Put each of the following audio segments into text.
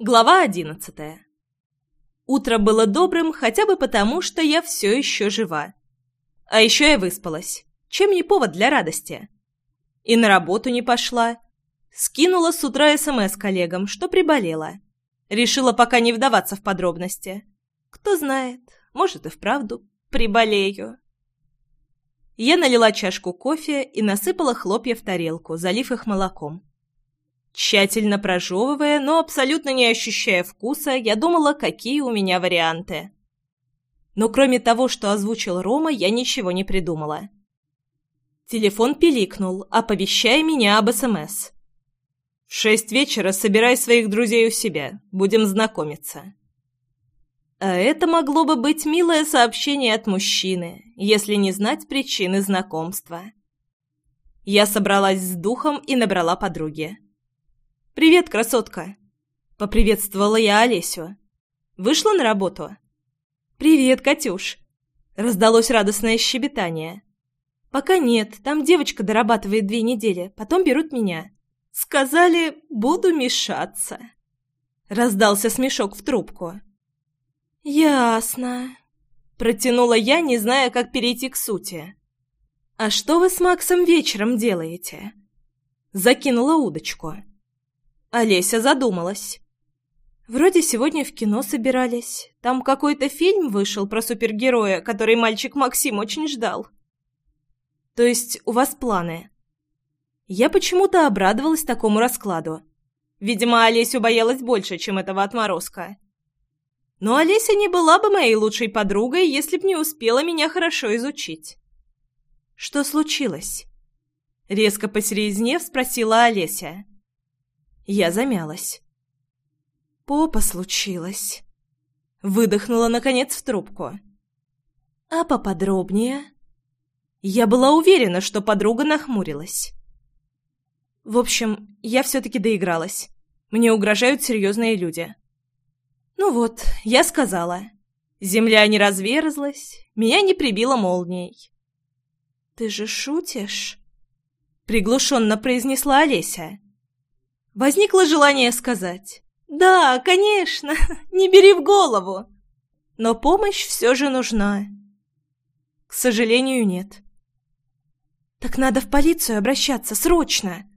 Глава одиннадцатая. Утро было добрым хотя бы потому, что я все еще жива. А еще я выспалась. Чем не повод для радости? И на работу не пошла. Скинула с утра СМС коллегам, что приболела. Решила пока не вдаваться в подробности. Кто знает, может и вправду приболею. Я налила чашку кофе и насыпала хлопья в тарелку, залив их молоком. Тщательно прожевывая, но абсолютно не ощущая вкуса, я думала, какие у меня варианты. Но кроме того, что озвучил Рома, я ничего не придумала. Телефон пиликнул, оповещая меня об СМС. «В шесть вечера собирай своих друзей у себя. Будем знакомиться». А это могло бы быть милое сообщение от мужчины, если не знать причины знакомства. Я собралась с духом и набрала подруги. «Привет, красотка!» — поприветствовала я Олесю. «Вышла на работу?» «Привет, Катюш!» — раздалось радостное щебетание. «Пока нет, там девочка дорабатывает две недели, потом берут меня». «Сказали, буду мешаться!» Раздался смешок в трубку. «Ясно», — протянула я, не зная, как перейти к сути. «А что вы с Максом вечером делаете?» Закинула удочку. Олеся задумалась. «Вроде сегодня в кино собирались. Там какой-то фильм вышел про супергероя, который мальчик Максим очень ждал». «То есть у вас планы?» Я почему-то обрадовалась такому раскладу. Видимо, Олесю боялась больше, чем этого отморозка. Но Олеся не была бы моей лучшей подругой, если б не успела меня хорошо изучить. «Что случилось?» Резко посерезнев спросила Олеся. Я замялась. «Попа случилось». Выдохнула, наконец, в трубку. «А поподробнее?» Я была уверена, что подруга нахмурилась. В общем, я все-таки доигралась. Мне угрожают серьезные люди. Ну вот, я сказала. Земля не разверзлась, меня не прибило молнией. «Ты же шутишь?» — приглушенно произнесла Олеся. Возникло желание сказать «Да, конечно, не бери в голову!» Но помощь все же нужна. К сожалению, нет. «Так надо в полицию обращаться, срочно!»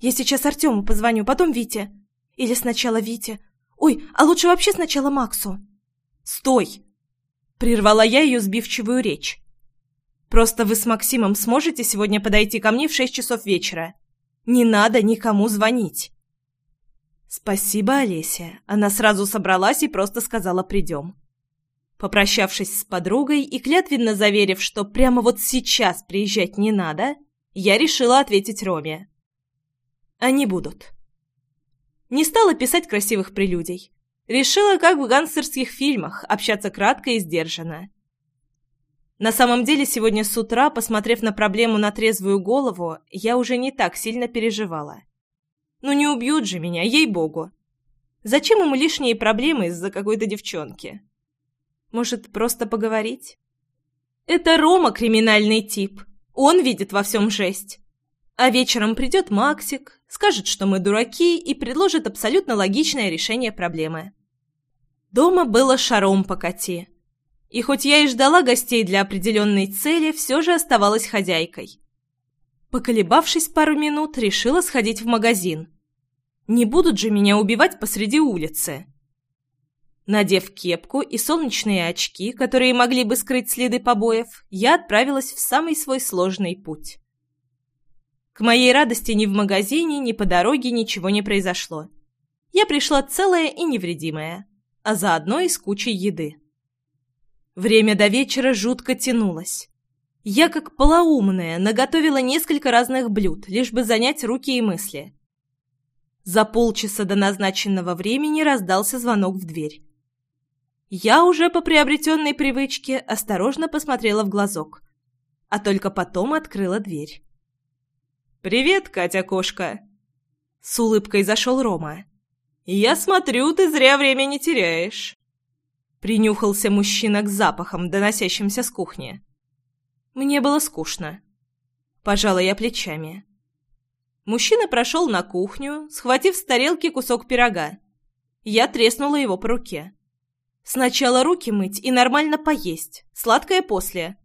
«Я сейчас Артему позвоню, потом Вите. Или сначала Вите. Ой, а лучше вообще сначала Максу». «Стой!» — прервала я ее сбивчивую речь. «Просто вы с Максимом сможете сегодня подойти ко мне в шесть часов вечера. Не надо никому звонить». «Спасибо, Олеся». Она сразу собралась и просто сказала «придем». Попрощавшись с подругой и клятвенно заверив, что прямо вот сейчас приезжать не надо, я решила ответить Роме. Они будут. Не стала писать красивых прелюдий. Решила, как в гангстерских фильмах, общаться кратко и сдержанно. На самом деле, сегодня с утра, посмотрев на проблему на трезвую голову, я уже не так сильно переживала. Ну не убьют же меня, ей-богу. Зачем ему лишние проблемы из-за какой-то девчонки? Может, просто поговорить? Это Рома криминальный тип. Он видит во всем жесть. А вечером придет Максик, скажет, что мы дураки, и предложит абсолютно логичное решение проблемы. Дома было шаром покати. И хоть я и ждала гостей для определенной цели, все же оставалась хозяйкой. Поколебавшись пару минут, решила сходить в магазин. Не будут же меня убивать посреди улицы. Надев кепку и солнечные очки, которые могли бы скрыть следы побоев, я отправилась в самый свой сложный путь. К моей радости ни в магазине, ни по дороге ничего не произошло. Я пришла целая и невредимая, а заодно и с кучей еды. Время до вечера жутко тянулось. Я, как полоумная, наготовила несколько разных блюд, лишь бы занять руки и мысли. За полчаса до назначенного времени раздался звонок в дверь. Я уже по приобретенной привычке осторожно посмотрела в глазок, а только потом открыла дверь. «Привет, Катя-кошка!» С улыбкой зашел Рома. «Я смотрю, ты зря время не теряешь!» Принюхался мужчина к запахам, доносящимся с кухни. Мне было скучно. Пожала я плечами. Мужчина прошел на кухню, схватив с тарелки кусок пирога. Я треснула его по руке. «Сначала руки мыть и нормально поесть. Сладкое после».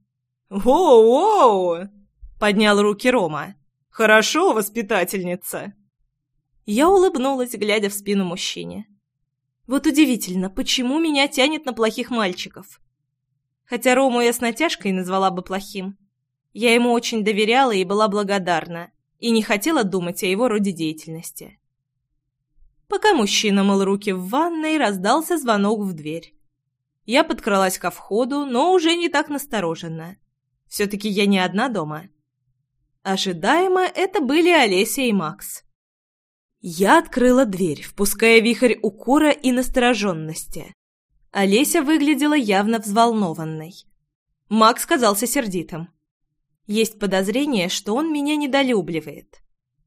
«Воу-воу!» — поднял руки Рома. «Хорошо, воспитательница!» Я улыбнулась, глядя в спину мужчине. Вот удивительно, почему меня тянет на плохих мальчиков. Хотя Рому я с натяжкой назвала бы плохим. Я ему очень доверяла и была благодарна, и не хотела думать о его роде деятельности. Пока мужчина мыл руки в ванной, раздался звонок в дверь. Я подкралась ко входу, но уже не так настороженно. Все-таки я не одна дома. Ожидаемо это были Олеся и Макс. Я открыла дверь, впуская вихрь укора и настороженности. Олеся выглядела явно взволнованной. Макс казался сердитым. Есть подозрение, что он меня недолюбливает.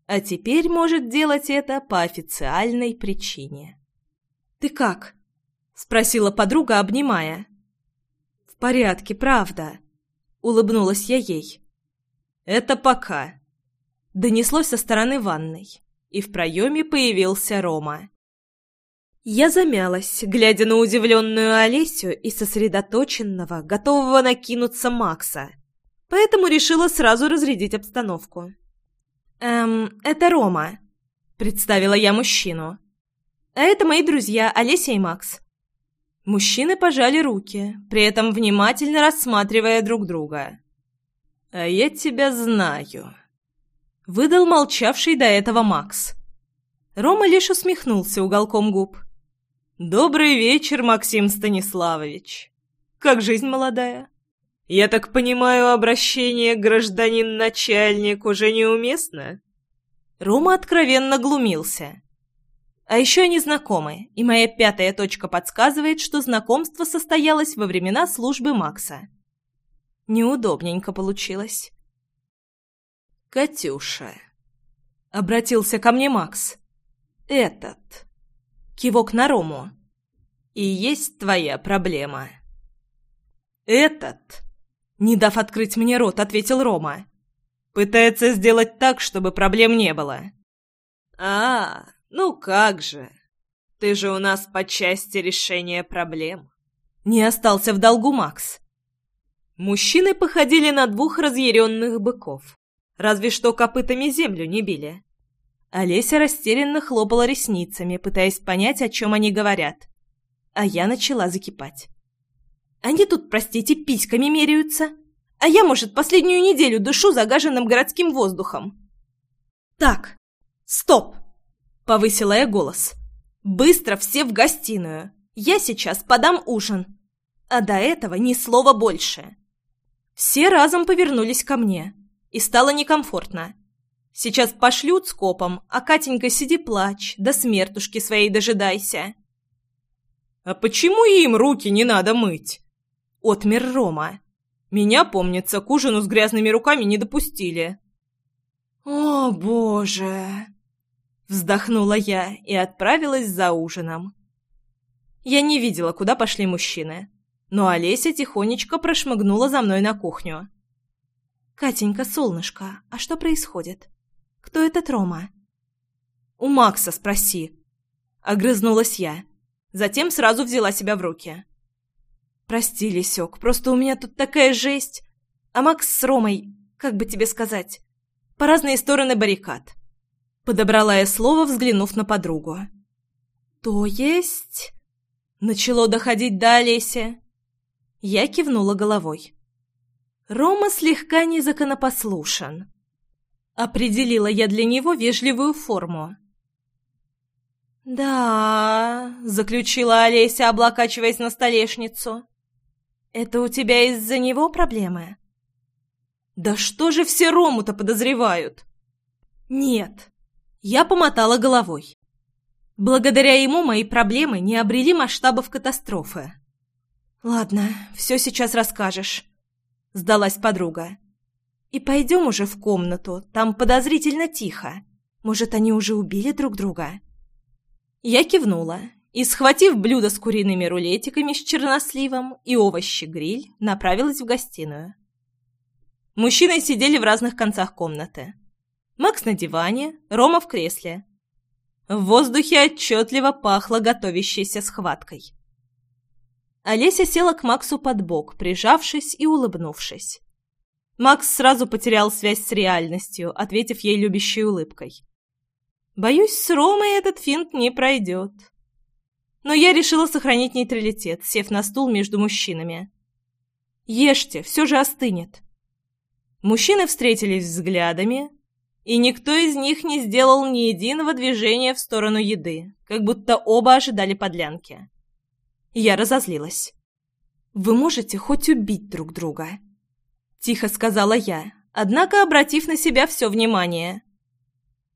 А теперь может делать это по официальной причине. «Ты как?» — спросила подруга, обнимая. «В порядке, правда», — улыбнулась я ей. «Это пока», — донеслось со стороны ванной, и в проеме появился Рома. Я замялась, глядя на удивленную Олесю и сосредоточенного, готового накинуться Макса — поэтому решила сразу разрядить обстановку. «Эм, это Рома», — представила я мужчину. «А это мои друзья Олеся и Макс». Мужчины пожали руки, при этом внимательно рассматривая друг друга. «А я тебя знаю», — выдал молчавший до этого Макс. Рома лишь усмехнулся уголком губ. «Добрый вечер, Максим Станиславович. Как жизнь молодая?» «Я так понимаю, обращение гражданин-начальник уже неуместно?» Рома откровенно глумился. А еще они знакомы, и моя пятая точка подсказывает, что знакомство состоялось во времена службы Макса. Неудобненько получилось. «Катюша», — обратился ко мне Макс, — «этот». Кивок на Рому. «И есть твоя проблема». «Этот», не дав открыть мне рот, ответил Рома. Пытается сделать так, чтобы проблем не было. А, ну как же. Ты же у нас по части решения проблем. Не остался в долгу Макс. Мужчины походили на двух разъяренных быков. Разве что копытами землю не били. Олеся растерянно хлопала ресницами, пытаясь понять, о чем они говорят. А я начала закипать. Они тут, простите, письками меряются. А я, может, последнюю неделю дышу загаженным городским воздухом. Так, стоп! Повысила я голос. Быстро все в гостиную. Я сейчас подам ужин. А до этого ни слова больше. Все разом повернулись ко мне. И стало некомфортно. Сейчас пошлют скопом, а Катенька сиди плачь, до смертушки своей дожидайся. «А почему им руки не надо мыть?» отмер Рома. Меня, помнится, к ужину с грязными руками не допустили. «О, боже!» Вздохнула я и отправилась за ужином. Я не видела, куда пошли мужчины, но Олеся тихонечко прошмыгнула за мной на кухню. «Катенька, солнышко, а что происходит? Кто этот Рома?» «У Макса спроси», — огрызнулась я. Затем сразу взяла себя в руки. «Прости, Лисек, просто у меня тут такая жесть. А Макс с Ромой, как бы тебе сказать, по разные стороны баррикад». Подобрала я слово, взглянув на подругу. «То есть...» Начало доходить до Олеся. Я кивнула головой. Рома слегка незаконопослушен. Определила я для него вежливую форму. «Да», — заключила Олеся, облокачиваясь на столешницу. «Это у тебя из-за него проблемы?» «Да что же все Рому-то подозревают?» «Нет». Я помотала головой. Благодаря ему мои проблемы не обрели масштабов катастрофы. «Ладно, все сейчас расскажешь», — сдалась подруга. «И пойдем уже в комнату, там подозрительно тихо. Может, они уже убили друг друга?» Я кивнула и, схватив блюдо с куриными рулетиками с черносливом и овощи-гриль, направилась в гостиную. Мужчины сидели в разных концах комнаты. Макс на диване, Рома в кресле. В воздухе отчетливо пахло готовящейся схваткой. Олеся села к Максу под бок, прижавшись и улыбнувшись. Макс сразу потерял связь с реальностью, ответив ей любящей улыбкой. «Боюсь, с Ромой этот финт не пройдет». Но я решила сохранить нейтралитет, сев на стул между мужчинами. «Ешьте, все же остынет». Мужчины встретились взглядами, и никто из них не сделал ни единого движения в сторону еды, как будто оба ожидали подлянки. Я разозлилась. «Вы можете хоть убить друг друга?» Тихо сказала я, однако обратив на себя все внимание.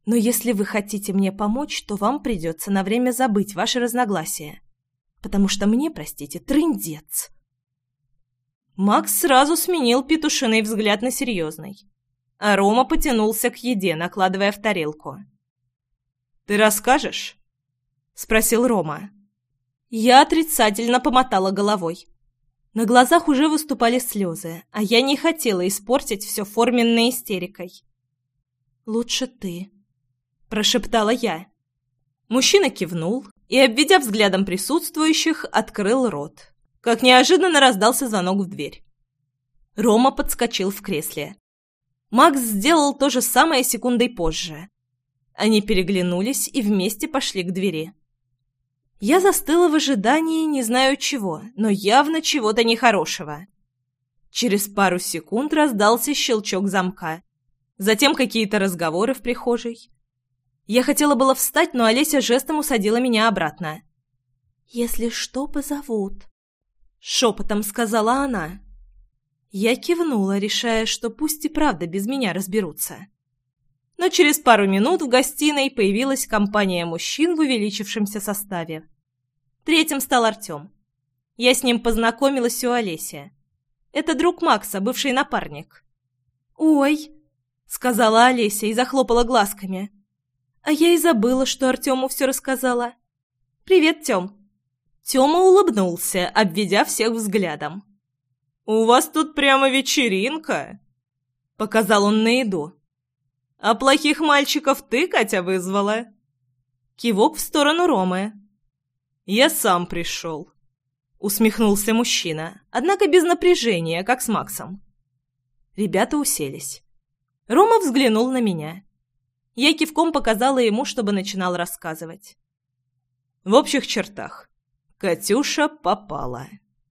«Но если вы хотите мне помочь, то вам придется на время забыть ваши разногласия, потому что мне, простите, трындец». Макс сразу сменил петушиный взгляд на серьезный, а Рома потянулся к еде, накладывая в тарелку. «Ты расскажешь?» — спросил Рома. Я отрицательно помотала головой. На глазах уже выступали слезы, а я не хотела испортить все форменной истерикой. «Лучше ты», — прошептала я. Мужчина кивнул и, обведя взглядом присутствующих, открыл рот. Как неожиданно раздался звонок в дверь. Рома подскочил в кресле. Макс сделал то же самое секундой позже. Они переглянулись и вместе пошли к двери. Я застыла в ожидании не знаю чего, но явно чего-то нехорошего. Через пару секунд раздался щелчок замка. Затем какие-то разговоры в прихожей. Я хотела было встать, но Олеся жестом усадила меня обратно. «Если что, позовут», — шепотом сказала она. Я кивнула, решая, что пусть и правда без меня разберутся. Но через пару минут в гостиной появилась компания мужчин в увеличившемся составе. Третьим стал Артем. Я с ним познакомилась у Олеси. Это друг Макса, бывший напарник. «Ой!» — сказала Олеся и захлопала глазками. А я и забыла, что Артему все рассказала. «Привет, Тем!» Тема улыбнулся, обведя всех взглядом. «У вас тут прямо вечеринка!» Показал он на еду. «А плохих мальчиков ты, Катя, вызвала?» Кивок в сторону Ромы. «Я сам пришел», — усмехнулся мужчина, однако без напряжения, как с Максом. Ребята уселись. Рома взглянул на меня. Я кивком показала ему, чтобы начинал рассказывать. В общих чертах. Катюша попала.